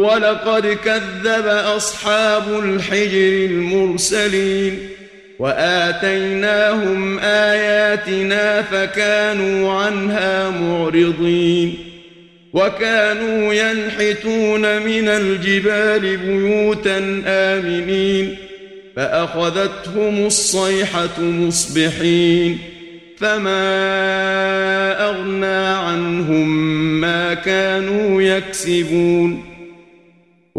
وَلَقَدْ كَذَّبَ أَصْحَابُ الْحِجْرِ الْمُرْسَلِينَ وَآتَيْنَاهُمْ آيَاتِنَا فَكَانُوا عَنْهَا مُعْرِضِينَ وَكَانُوا يَنْحِتُونَ مِنَ الْجِبَالِ بُيُوتًا آمِنِينَ فَأَخَذَتْهُمُ الصَّيْحَةُ مُصْبِحِينَ فَمَا أَغْنَى عَنْهُمْ مَا كَانُوا يَكْسِبُونَ